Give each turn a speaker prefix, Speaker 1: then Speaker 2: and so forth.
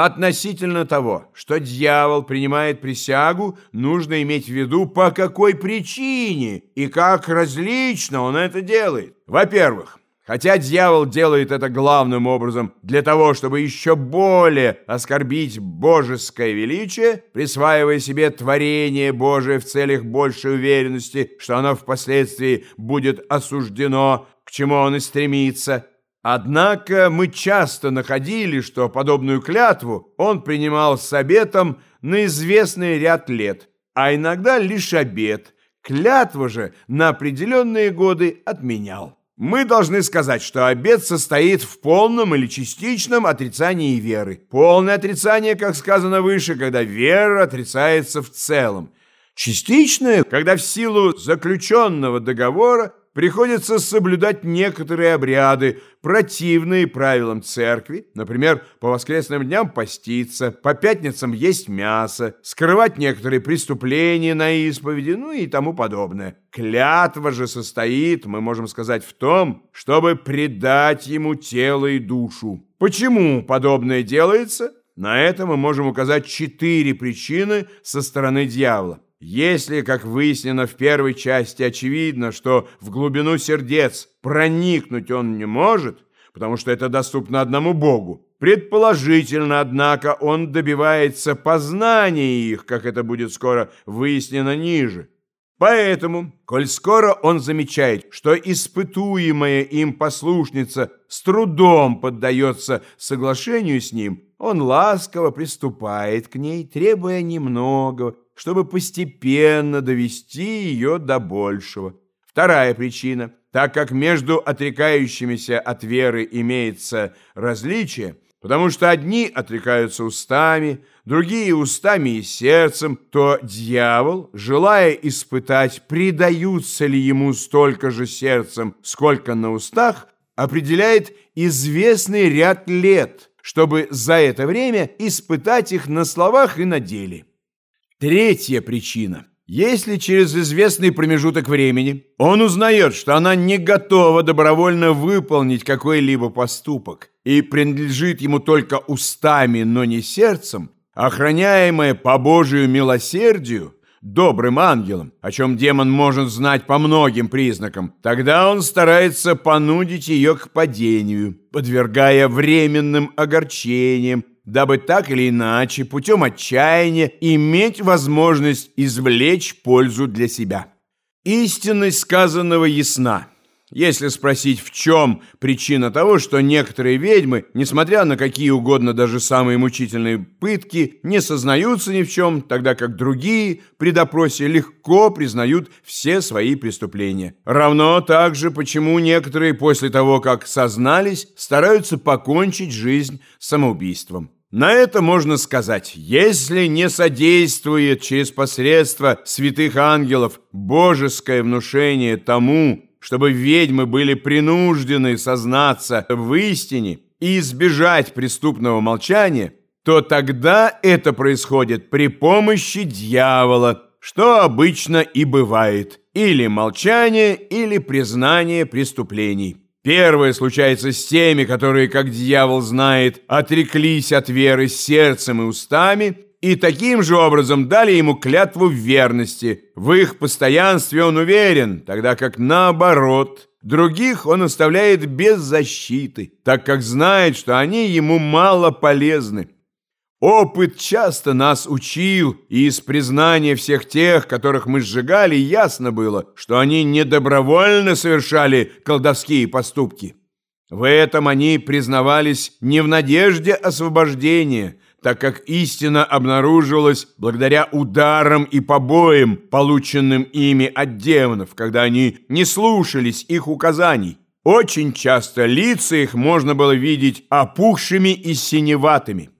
Speaker 1: Относительно того, что дьявол принимает присягу, нужно иметь в виду, по какой причине и как различно он это делает. Во-первых, хотя дьявол делает это главным образом для того, чтобы еще более оскорбить божеское величие, присваивая себе творение Божие в целях большей уверенности, что оно впоследствии будет осуждено, к чему он и стремится – Однако мы часто находили, что подобную клятву он принимал с обетом на известный ряд лет, а иногда лишь обет. Клятва же на определенные годы отменял. Мы должны сказать, что обет состоит в полном или частичном отрицании веры. Полное отрицание, как сказано выше, когда вера отрицается в целом. Частичное, когда в силу заключенного договора приходится соблюдать некоторые обряды, противные правилам церкви, например, по воскресным дням поститься, по пятницам есть мясо, скрывать некоторые преступления на исповеди, ну и тому подобное. Клятва же состоит, мы можем сказать, в том, чтобы предать ему тело и душу. Почему подобное делается? На это мы можем указать четыре причины со стороны дьявола. Если, как выяснено в первой части, очевидно, что в глубину сердец проникнуть он не может, потому что это доступно одному Богу, предположительно, однако, он добивается познания их, как это будет скоро выяснено ниже. Поэтому, коль скоро он замечает, что испытуемая им послушница с трудом поддается соглашению с ним, он ласково приступает к ней, требуя немного, чтобы постепенно довести ее до большего. Вторая причина. Так как между отрекающимися от веры имеется различие, потому что одни отрекаются устами, другие устами и сердцем, то дьявол, желая испытать, предаются ли ему столько же сердцем, сколько на устах, определяет известный ряд лет, чтобы за это время испытать их на словах и на деле. Третья причина. Если через известный промежуток времени он узнает, что она не готова добровольно выполнить какой-либо поступок и принадлежит ему только устами, но не сердцем, охраняемая по Божию милосердию, добрым ангелом, о чем демон может знать по многим признакам, тогда он старается понудить ее к падению, подвергая временным огорчениям, дабы так или иначе путем отчаяния иметь возможность извлечь пользу для себя. Истинность сказанного ясна. Если спросить, в чем причина того, что некоторые ведьмы, несмотря на какие угодно даже самые мучительные пытки, не сознаются ни в чем, тогда как другие при допросе легко признают все свои преступления. Равно также, почему некоторые после того, как сознались, стараются покончить жизнь самоубийством. На это можно сказать, если не содействует через посредство святых ангелов божеское внушение тому, чтобы ведьмы были принуждены сознаться в истине и избежать преступного молчания, то тогда это происходит при помощи дьявола, что обычно и бывает, или молчание, или признание преступлений. Первое случается с теми, которые, как дьявол знает, отреклись от веры сердцем и устами, и таким же образом дали ему клятву верности. В их постоянстве он уверен, тогда как наоборот, других он оставляет без защиты, так как знает, что они ему мало полезны. Опыт часто нас учил, и из признания всех тех, которых мы сжигали, ясно было, что они недобровольно совершали колдовские поступки. В этом они признавались не в надежде освобождения, так как истина обнаруживалась благодаря ударам и побоям, полученным ими от демонов, когда они не слушались их указаний. Очень часто лица их можно было видеть опухшими и синеватыми.